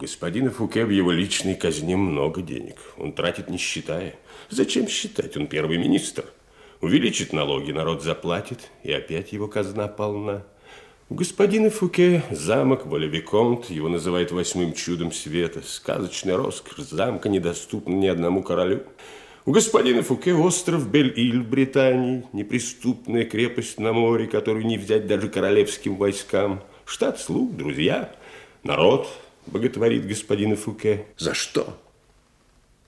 господина Фуке в его личной казне много денег. Он тратит не считая. Зачем считать? Он первый министр. Увеличит налоги, народ заплатит, и опять его казна полна. У господина Фуке замок Волевиконт, его называют восьмым чудом света. Сказочный роскошь замка недоступна ни одному королю. У господина Фуке остров Бель-Иль Британии, неприступная крепость на море, которую не взять даже королевским войскам. Штат слуг, друзья, народ боготворит господина Фуке. За что?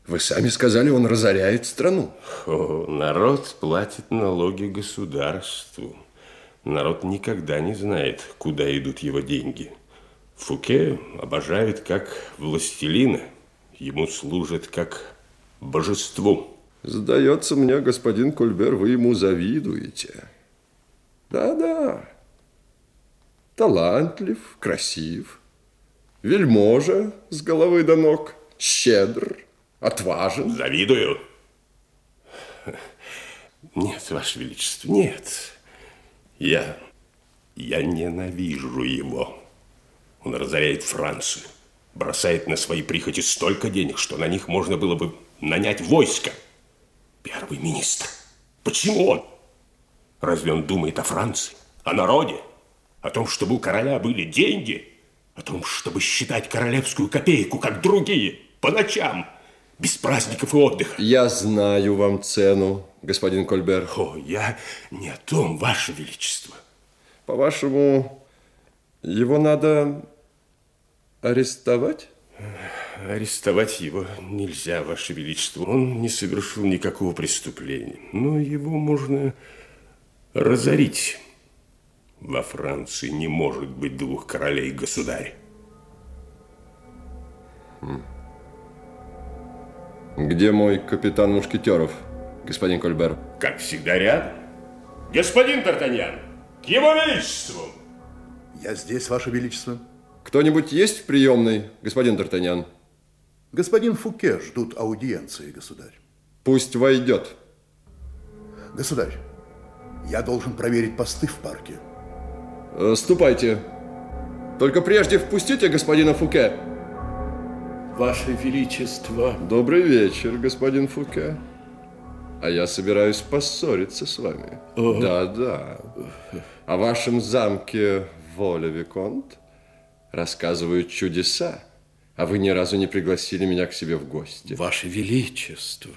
Вы сами сказали, он разоряет страну. О, народ платит налоги государству. Народ никогда не знает, куда идут его деньги. Фуке обожают как властелина. Ему служат как божеству. Сдается мне, господин Кульбер, вы ему завидуете. Да-да. Талантлив, красив, вельможа с головы до ног, щедр, отважен. Завидую. Нет, Ваше Величество, нет. Я, я ненавижу его. Он разоряет Францию, бросает на свои прихоти столько денег, что на них можно было бы нанять войско. Первый министр. Почему он? Разве он думает о Франции, о народе, о том, чтобы у короля были деньги, о том, чтобы считать королевскую копейку, как другие, по ночам, без праздников и отдыха? Я знаю вам цену, господин Кольбер. О, я не о том, Ваше Величество. По-вашему, его надо арестовать? Арестовать его нельзя, Ваше Величество. Он не совершил никакого преступления. Но его можно разорить. Во Франции не может быть двух королей государь. Где мой капитан Мушкетеров? господин Кольбер. Как всегда рядом. Господин Д'Артаньян, к его величеству. Я здесь, ваше величество. Кто-нибудь есть в приемной, господин Д'Артаньян? Господин Фуке ждут аудиенции, государь. Пусть войдет. Государь, я должен проверить посты в парке. Э, ступайте. Только прежде впустите господина Фуке. Ваше Величество. Добрый вечер, господин Фуке. А я собираюсь поссориться с вами. Да-да. О вашем замке Воля Виконт рассказывают чудеса, а вы ни разу не пригласили меня к себе в гости. Ваше Величество,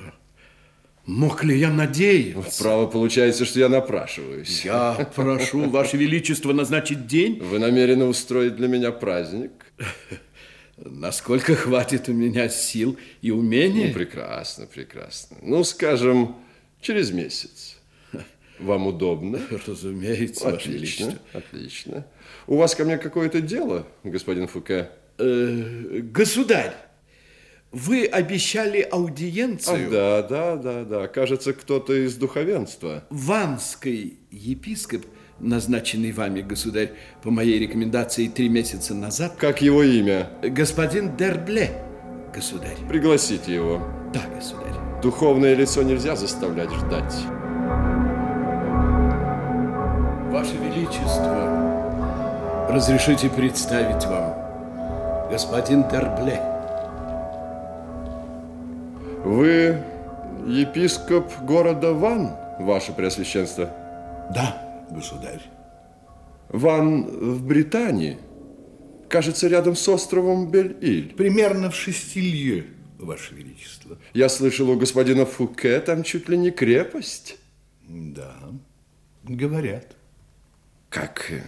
мог ли я надеяться? Право получается, что я напрашиваюсь. Я прошу Ваше Величество назначить день. Вы намерены устроить для меня праздник? Насколько хватит у меня сил и умений? Ну, прекрасно, прекрасно. Ну, скажем, через месяц. Вам удобно? Разумеется, Ваше Величество. Отлично. У вас ко мне какое-то дело, господин Фуке? Э, государь, вы обещали аудиенцию. Ах, да, да, да, да. Кажется, кто-то из духовенства. Ванский епископ назначенный вами, государь, по моей рекомендации три месяца назад. Как его имя? Господин Дербле, государь. Пригласите его. Да, государь. Духовное лицо нельзя заставлять ждать. Ваше Величество, разрешите представить вам господин Дербле. Вы епископ города Ван, ваше преосвященство? Да государь. Ван в Британии, кажется, рядом с островом Бель-Иль. Примерно в шестилье, Ваше Величество. Я слышал, у господина Фуке там чуть ли не крепость. Да, говорят. Как э,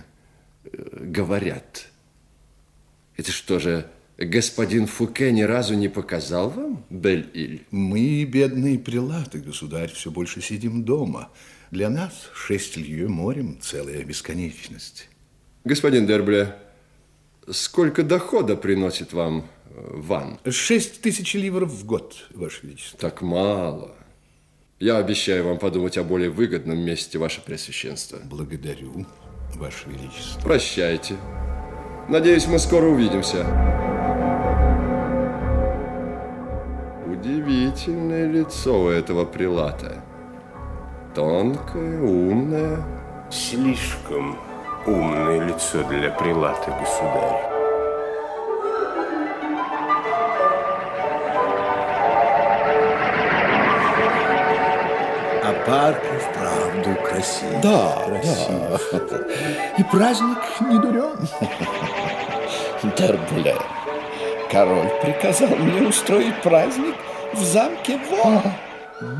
говорят? Это что же, господин Фуке ни разу не показал вам Бель-Иль? Мы, бедные прилаты, государь, все больше сидим дома. Для нас шесть лье морем – целая бесконечность. Господин Дербле, сколько дохода приносит вам э, Ван? Шесть тысяч ливров в год, Ваше Величество. Так мало. Я обещаю вам подумать о более выгодном месте, Ваше Преосвященство. Благодарю, Ваше Величество. Прощайте. Надеюсь, мы скоро увидимся. лицо у этого прилата. Тонкое, умное. Слишком умное лицо для прилата, государь. А парк и вправду красив. Да, красив. Да. И праздник не дурен. Дербле, король приказал мне устроить праздник в замке Во.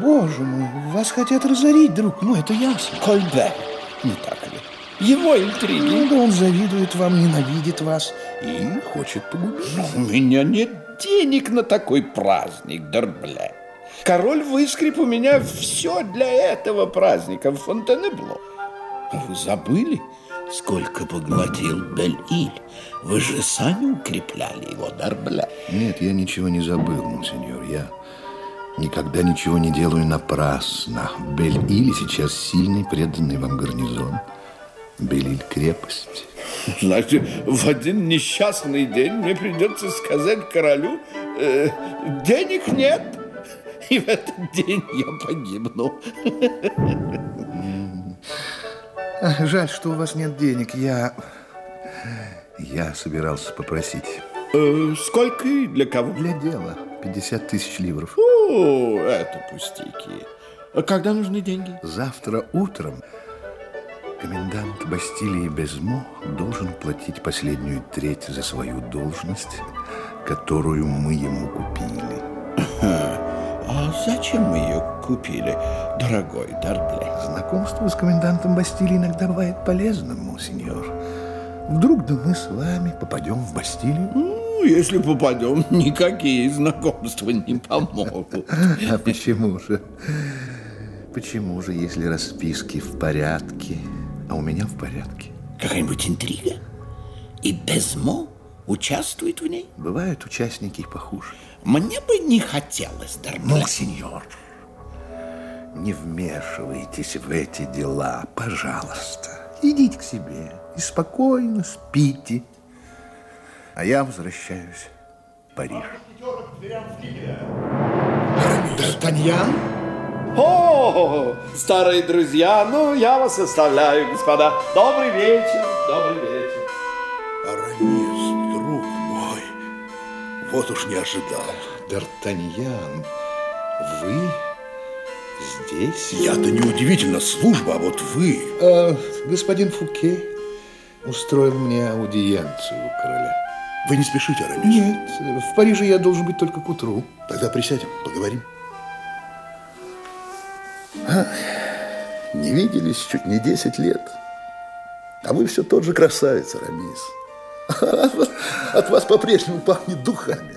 Боже мой, вас хотят разорить, друг мой, это ясно. Кольбер, не так ли? Его интриги. Ну, да он завидует вам, ненавидит вас и хочет погубить. У меня нет денег на такой праздник, Дербле. Король выскреб у меня все для этого праздника в Фонтенебло. А вы забыли, сколько поглотил Бель-Иль? Вы же сами укрепляли его, Дербле. Нет, я ничего не забыл, монсеньор. Я никогда ничего не делаю напрасно. Бель-Иль сейчас сильный, преданный вам гарнизон. Белиль крепость. Значит, в один несчастный день мне придется сказать королю, э, денег нет, и в этот день я погибну. Жаль, что у вас нет денег. Я... Я собирался попросить. Э, сколько и для кого? Для дела. 50 тысяч ливров. О, это пустяки. А когда нужны деньги? Завтра утром Комендант Бастилии Безмо должен платить последнюю треть за свою должность, которую мы ему купили. Зачем мы ее купили, дорогой Дарбле? Знакомство с комендантом Бастилии иногда бывает полезным, монсеньор. Вдруг да мы с вами попадем в Бастилию? Ну, если попадем, никакие знакомства не помогут. А почему же? Почему же, если расписки в порядке, а у меня в порядке? Какая-нибудь интрига? И Безмо участвует в ней? Бывают участники похуже. Мне бы не хотелось, Дарбле. Монсеньор, не вмешивайтесь в эти дела, пожалуйста. Идите к себе и спокойно спите. А я возвращаюсь в Париж. Д'Артаньян? О, старые друзья, ну, я вас оставляю, господа. Добрый вечер, добрый вечер. Вот уж не ожидал. Д'Артаньян, вы здесь? Я-то неудивительно, служба, а вот вы... А, господин Фуке устроил мне аудиенцию у короля. Вы не спешите, Арамис? Нет, в Париже я должен быть только к утру. Тогда присядем, поговорим. А, не виделись чуть не 10 лет. А вы все тот же красавец, Арамис. От вас по-прежнему пахнет духами.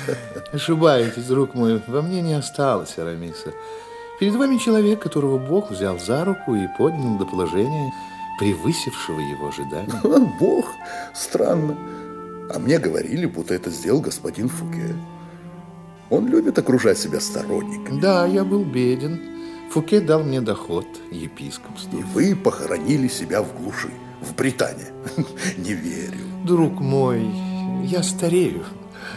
Ошибаетесь, друг мой, во мне не осталось Арамиса. Перед вами человек, которого Бог взял за руку и поднял до положения, превысившего его ожидания. Бог? Странно. А мне говорили, будто это сделал господин Фуке. Он любит окружать себя сторонниками. Да, я был беден. Фуке дал мне доход, епископство. И вы похоронили себя в глуши, в Британии. Не верю. Друг мой, я старею.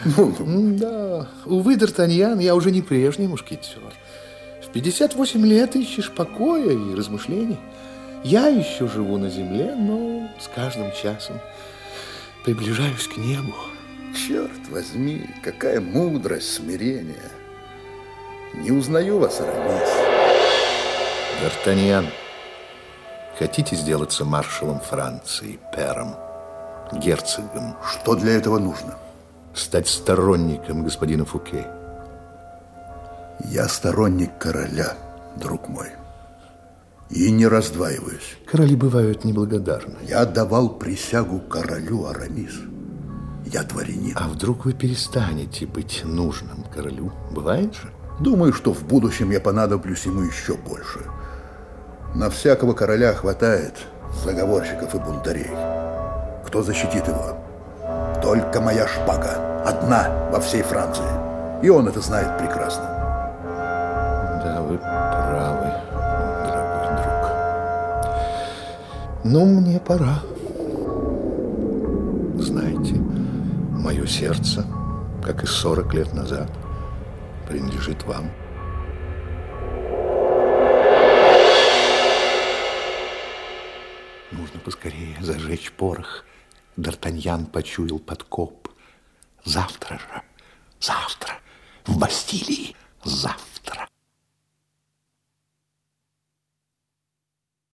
Ну, ну. Да, увы, Д'Артаньян, я уже не прежний мушкетер. В 58 лет ищешь покоя и размышлений. Я еще живу на земле, но с каждым часом приближаюсь к небу. Черт возьми, какая мудрость, смирение. Не узнаю вас, Арамис. Д'Артаньян, хотите сделаться маршалом Франции, пером, герцогом? Что для этого нужно? Стать сторонником господина Фуке. Я сторонник короля, друг мой. И не раздваиваюсь. Короли бывают неблагодарны. Я давал присягу королю Арамис. Я дворянин. А вдруг вы перестанете быть нужным королю? Бывает же? Думаю, что в будущем я понадоблюсь ему еще больше. На всякого короля хватает заговорщиков и бунтарей. Кто защитит его? Только моя шпага. Одна во всей Франции. И он это знает прекрасно. Да, вы правы, дорогой друг. Но мне пора. Знаете, мое сердце, как и 40 лет назад, принадлежит вам. Нужно поскорее зажечь порох. Д'Артаньян почуял подкоп. Завтра же, завтра, в Бастилии, завтра.